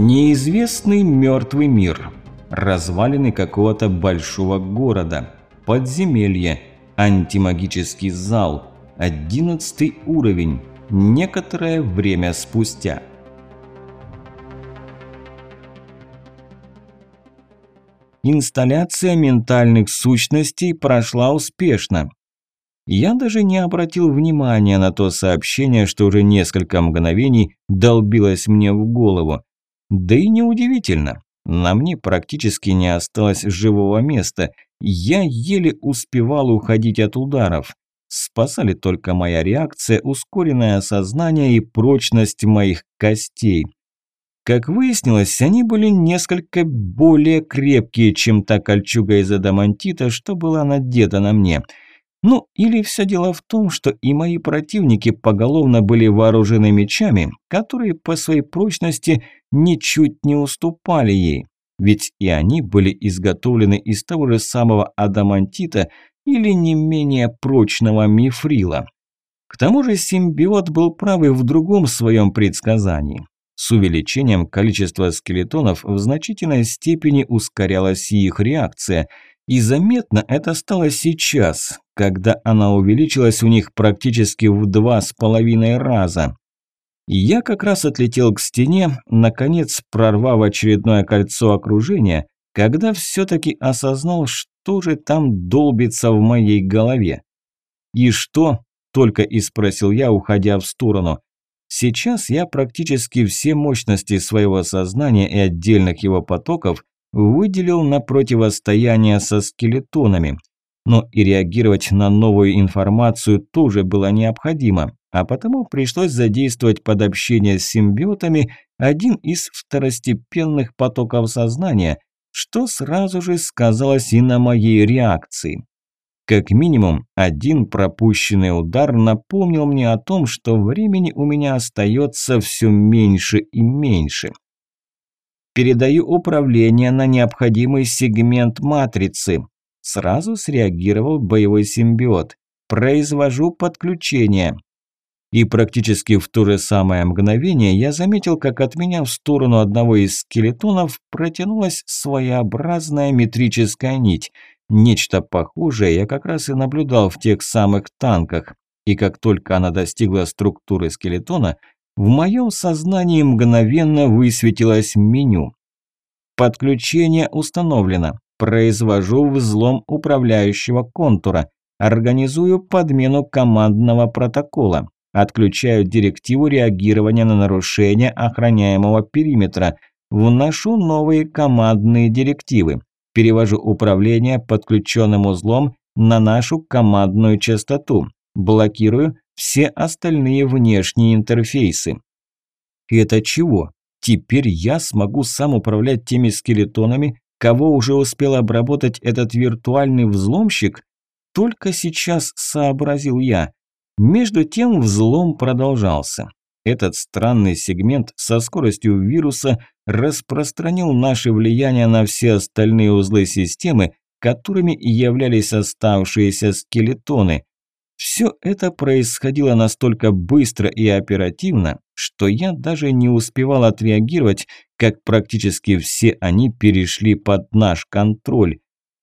Неизвестный мертвый мир. Развалины какого-то большого города. Подземелье. Антимагический зал. Одиннадцатый уровень. Некоторое время спустя. Инсталляция ментальных сущностей прошла успешно. Я даже не обратил внимания на то сообщение, что уже несколько мгновений долбилось мне в голову. Да и неудивительно. На мне практически не осталось живого места. Я еле успевал уходить от ударов. Спасали только моя реакция, ускоренное сознание и прочность моих костей. Как выяснилось, они были несколько более крепкие, чем та кольчуга из адамантита, что была надета на мне – ну, или все дело в том, что и мои противники поголовно были вооружены мечами, которые по своей прочности ничуть не уступали ей. Ведь и они были изготовлены из того же самого адамантита или не менее прочного мифрила. К тому же симбиот был прав и в другом своем предсказании. С увеличением количества скелетонов в значительной степени ускорялась их реакция – и заметно это стало сейчас, когда она увеличилась у них практически в два с половиной раза. Я как раз отлетел к стене, наконец прорвав очередное кольцо окружения, когда все-таки осознал, что же там долбится в моей голове. «И что?» – только и спросил я, уходя в сторону. Сейчас я практически все мощности своего сознания и отдельных его потоков выделил на противостояние со скелетонами. Но и реагировать на новую информацию тоже было необходимо, а потому пришлось задействовать под общение с симбиотами один из второстепенных потоков сознания, что сразу же сказалось и на моей реакции. Как минимум, один пропущенный удар напомнил мне о том, что времени у меня остается все меньше и меньше. Передаю управление на необходимый сегмент матрицы. Сразу среагировал боевой симбиот. Произвожу подключение. И практически в то же самое мгновение я заметил, как от меня в сторону одного из скелетонов протянулась своеобразная метрическая нить. Нечто похожее я как раз и наблюдал в тех самых танках. И как только она достигла структуры скелетона, в моем сознании мгновенно высветилось меню. Подключение установлено. Произвожу взлом управляющего контура. Организую подмену командного протокола. Отключаю директиву реагирования на нарушение охраняемого периметра. Вношу новые командные директивы. Перевожу управление подключенным узлом на нашу командную частоту. Блокирую все остальные внешние интерфейсы. Это чего? Теперь я смогу сам управлять теми скелетонами, кого уже успел обработать этот виртуальный взломщик? Только сейчас сообразил я. Между тем взлом продолжался. Этот странный сегмент со скоростью вируса распространил наше влияние на все остальные узлы системы, которыми являлись оставшиеся скелетоны. Все это происходило настолько быстро и оперативно, что я даже не успевал отреагировать, как практически все они перешли под наш контроль.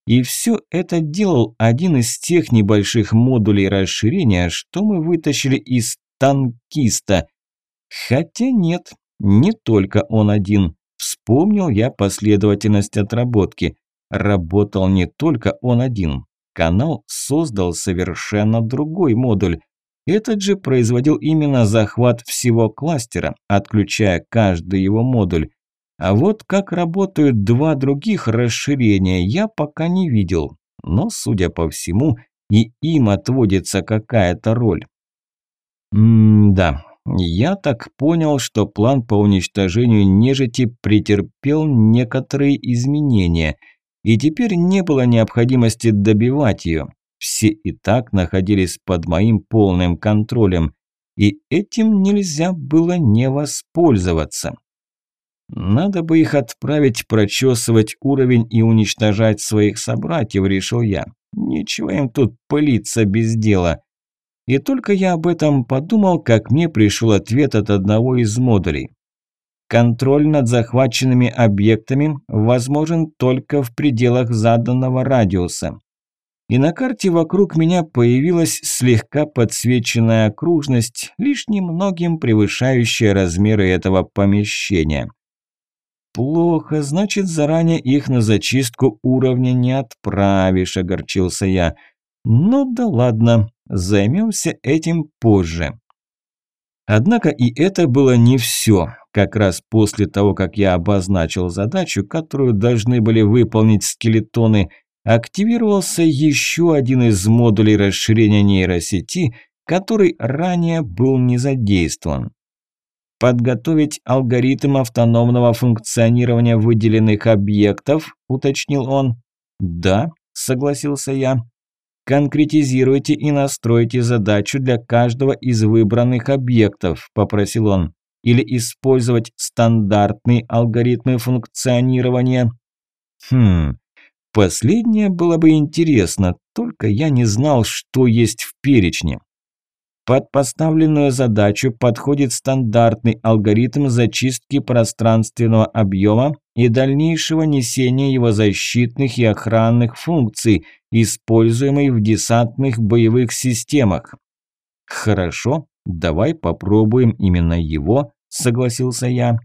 И все это делал один из тех небольших модулей расширения, что мы вытащили из танкиста. Хотя нет, не только он один. Вспомнил я последовательность отработки. Работал не только он один. Канал создал совершенно другой модуль. Этот же производил именно захват всего кластера, отключая каждый его модуль. А вот как работают два других расширения, я пока не видел. Но, судя по всему, и им отводится какая-то роль. М-да, я так понял, что план по уничтожению нежити претерпел некоторые изменения, и теперь не было необходимости добивать ее все и так находились под моим полным контролем, и этим нельзя было не воспользоваться. Надо бы их отправить прочесывать уровень и уничтожать своих собратьев, решил я. Ничего им тут пылиться без дела. И только я об этом подумал, как мне пришел ответ от одного из модулей. Контроль над захваченными объектами возможен только в пределах заданного радиуса. И на карте вокруг меня появилась слегка подсвеченная окружность, лишь немногим превышающая размеры этого помещения. «Плохо, значит, заранее их на зачистку уровня не отправишь», – огорчился я. «Ну да ладно, займемся этим позже». Однако и это было не все. Как раз после того, как я обозначил задачу, которую должны были выполнить скелетоны, активировался еще один из модулей расширения нейросети, который ранее был не задействован. «Подготовить алгоритм автономного функционирования выделенных объектов», – уточнил он. «Да», – согласился я. «Конкретизируйте и настройте задачу для каждого из выбранных объектов», – попросил он или использовать стандартные алгоритмы функционирования? Хм, последнее было бы интересно, только я не знал, что есть в перечне. Под поставленную задачу подходит стандартный алгоритм зачистки пространственного объема и дальнейшего несения его защитных и охранных функций, используемый в десантных боевых системах. Хорошо, давай попробуем именно его, согласился я.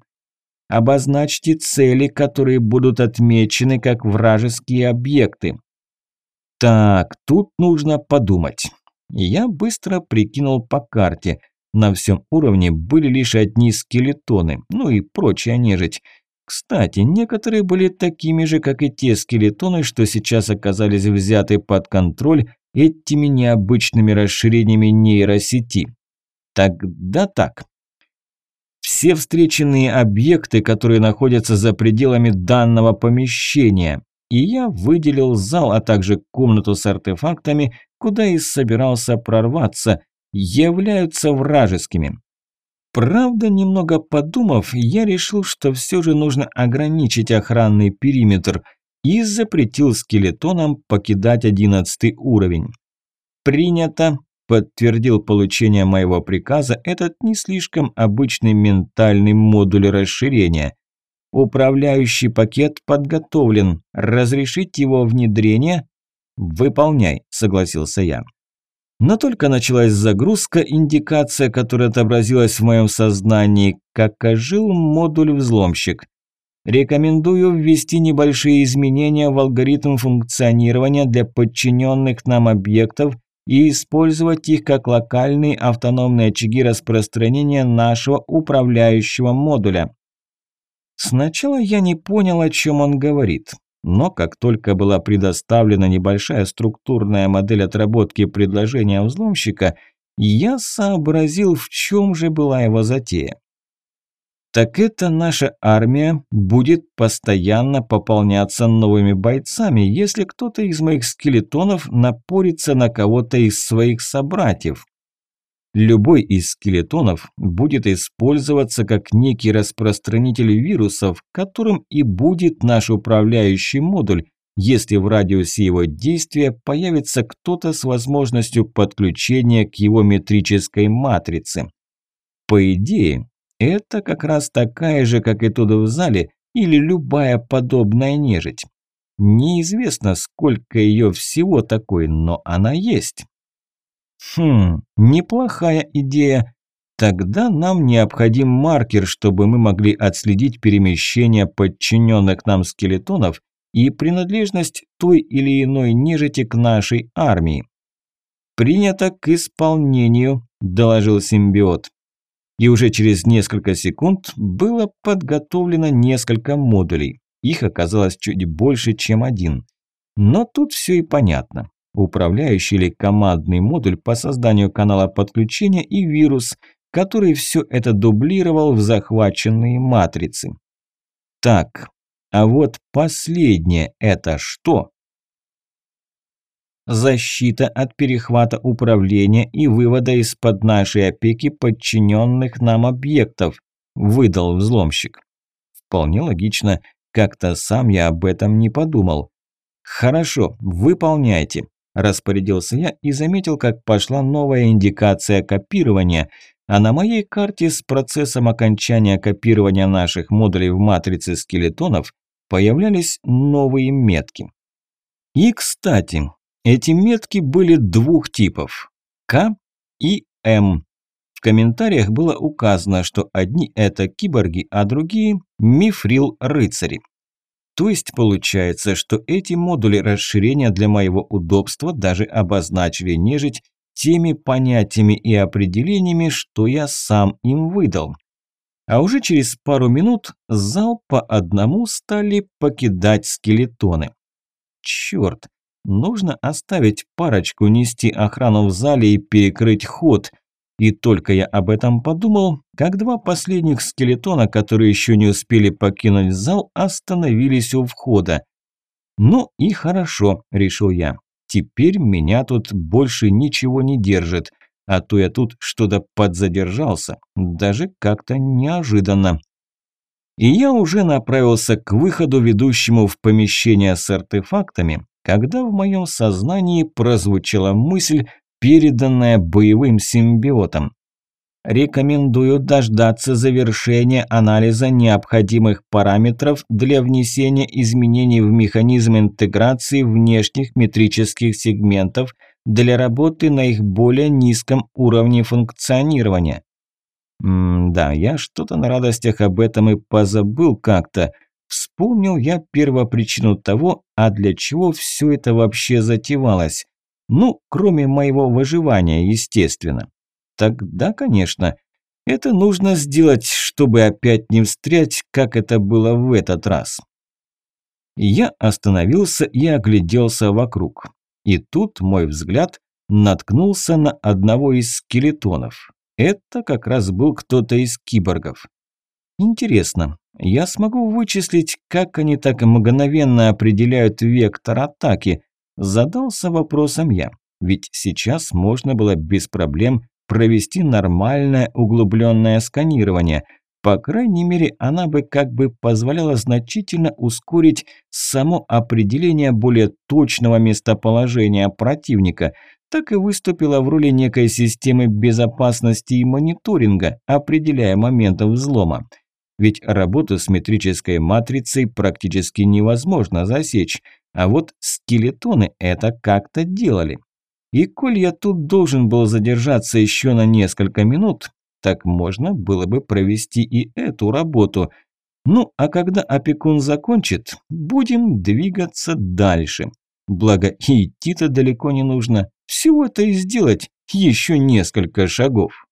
Обозначьте цели, которые будут отмечены как вражеские объекты. Так, тут нужно подумать. Я быстро прикинул по карте. На всем уровне были лишь одни скелетоны, ну и прочая нежить. Кстати, некоторые были такими же, как и те скелетоны, что сейчас оказались взяты под контроль этими необычными расширениями нейросети. Тогда так. Все встреченные объекты, которые находятся за пределами данного помещения. И я выделил зал, а также комнату с артефактами, куда и собирался прорваться, являются вражескими. Правда, немного подумав, я решил, что все же нужно ограничить охранный периметр и запретил скелетонам покидать одиннадцатый уровень. Принято, подтвердил получение моего приказа этот не слишком обычный ментальный модуль расширения. Управляющий пакет подготовлен. Разрешить его внедрение? Выполняй, согласился я. Но только началась загрузка, индикация, которая отобразилась в моем сознании, как ожил модуль-взломщик. Рекомендую ввести небольшие изменения в алгоритм функционирования для подчиненных нам объектов и использовать их как локальные автономные очаги распространения нашего управляющего модуля. Сначала я не понял, о чем он говорит, но как только была предоставлена небольшая структурная модель отработки предложения взломщика, я сообразил, в чем же была его затея так это наша армия будет постоянно пополняться новыми бойцами, если кто-то из моих скелетонов напорится на кого-то из своих собратьев. Любой из скелетонов будет использоваться как некий распространитель вирусов, которым и будет наш управляющий модуль, если в радиусе его действия появится кто-то с возможностью подключения к его метрической матрице. По идее, это как раз такая же, как и тут в зале, или любая подобная нежить. Неизвестно, сколько ее всего такой, но она есть. Хм, неплохая идея. Тогда нам необходим маркер, чтобы мы могли отследить перемещение подчиненных нам скелетонов и принадлежность той или иной нежити к нашей армии. «Принято к исполнению», – доложил симбиот и уже через несколько секунд было подготовлено несколько модулей. Их оказалось чуть больше, чем один. Но тут все и понятно. Управляющий или командный модуль по созданию канала подключения и вирус, который все это дублировал в захваченные матрицы. Так, а вот последнее это что? защита от перехвата управления и вывода из-под нашей опеки подчиненных нам объектов», – выдал взломщик. Вполне логично, как-то сам я об этом не подумал. «Хорошо, выполняйте», – распорядился я и заметил, как пошла новая индикация копирования, а на моей карте с процессом окончания копирования наших модулей в матрице скелетонов появлялись новые метки. И, кстати, эти метки были двух типов – К и М. В комментариях было указано, что одни это киборги, а другие – мифрил-рыцари. То есть получается, что эти модули расширения для моего удобства даже обозначили нежить теми понятиями и определениями, что я сам им выдал. А уже через пару минут зал по одному стали покидать скелетоны. Черт, нужно оставить парочку нести охрану в зале и перекрыть ход. И только я об этом подумал, как два последних скелетона, которые еще не успели покинуть зал, остановились у входа. «Ну и хорошо», – решил я. «Теперь меня тут больше ничего не держит, а то я тут что-то подзадержался, даже как-то неожиданно». И я уже направился к выходу, ведущему в помещение с артефактами, когда в моем сознании прозвучала мысль, переданная боевым симбиотом. Рекомендую дождаться завершения анализа необходимых параметров для внесения изменений в механизм интеграции внешних метрических сегментов для работы на их более низком уровне функционирования. М да, я что-то на радостях об этом и позабыл как-то. Вспомнил я первопричину того, а для чего все это вообще затевалось. Ну, кроме моего выживания, естественно. Тогда, конечно, это нужно сделать, чтобы опять не встрять, как это было в этот раз. Я остановился и огляделся вокруг. И тут мой взгляд наткнулся на одного из скелетонов. Это как раз был кто-то из киборгов. Интересно, я смогу вычислить, как они так мгновенно определяют вектор атаки? Задался вопросом я. Ведь сейчас можно было без проблем провести нормальное углубленное сканирование. По крайней мере, она бы как бы позволяла значительно ускорить само определение более точного местоположения противника, так и выступила в роли некой системы безопасности и мониторинга, определяя моменты взлома. Ведь работу с метрической матрицей практически невозможно засечь, а вот скелетоны это как-то делали. И коль я тут должен был задержаться еще на несколько минут, так можно было бы провести и эту работу. Ну, а когда опекун закончит, будем двигаться дальше. Благо и идти-то далеко не нужно. Всего-то и сделать еще несколько шагов.